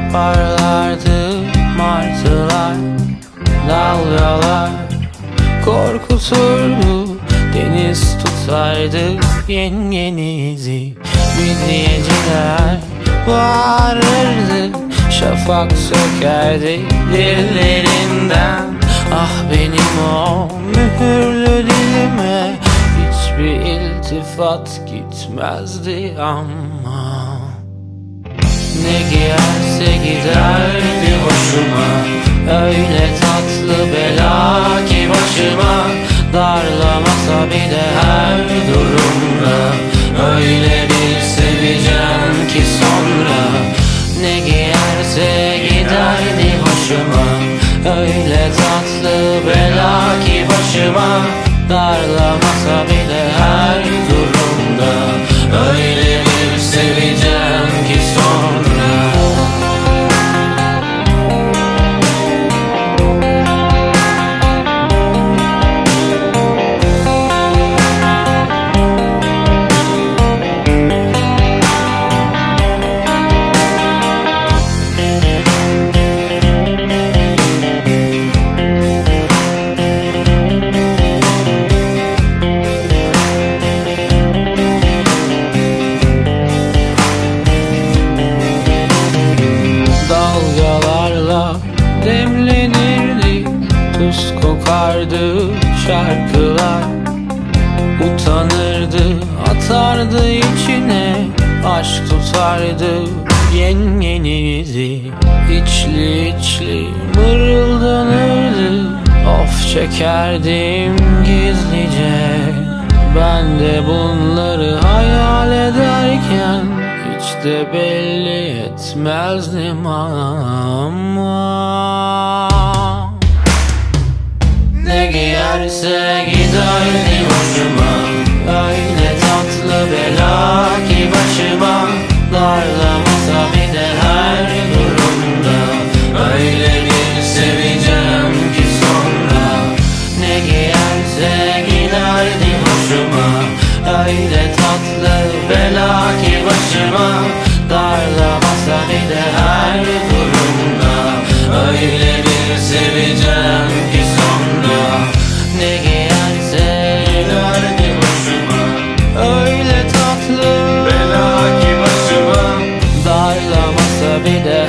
kaparlardı martılar Dalgalar. Korkuturdu Deniz tutardı yengenizi Midyeciler bağırırdı Şafak sökerdi dillerinden. Ah benim o mühürlü dilime Hiçbir iltifat gitmezdi ama. Ne giyerse giderdi hoşuma. Öyle tatlı bela ki başıma. Darlamasa bile her durumda. Öyle bir seveceğim ki sonra. Ne giyerse giderdi hoşuma. Öyle tatlı bela ki başıma. Darlamasa bile her Tuz kokardı şarkılar Utanırdı atardı içine Aşk tutardı yengenizi. İçli içli mırıldanırdı Of çekerdim gizlice. Ben de bunları hayal ederken hiç de belli etmezdim ama Ne giyerse be done.